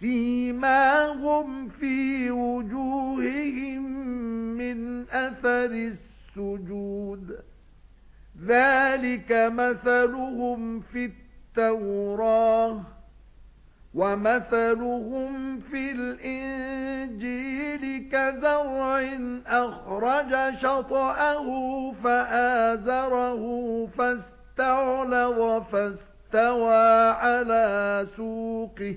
سِيمَاهُمْ فِي وُجُوهِهِمْ مِنْ أَثَرِ السُّجُودِ. ذَلِكَ مَثَلُهُمْ فِي التَّوْرَاةِ وَمَثَلُهُمْ فِي الْإِنْجِيلِ كَزَرْعٍ أَخْرَجَ شَطْأَهُ فَآزَرَهُ فَاسْتَغْلَظَ فَاسْتَوَى عَلَى سُوقِهِ.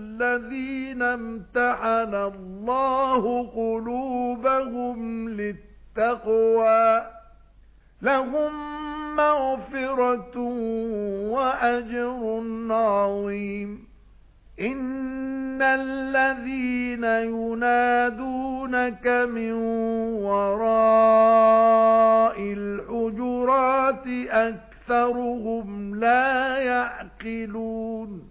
الَّذِينَ امْتَحَنَ اللَّهُ قُلُوبَهُمْ لِلتَّقْوَى لَهُم مَّغْفِرَةٌ وَأَجْرٌ عَظِيمٌ. إِنَّ الَّذِينَ يُنَادُونَكَ مِن وَرَاءِ الْحُجُرَاتِ أَكْثَرُهُمْ لَا يَعْقِلُونَ.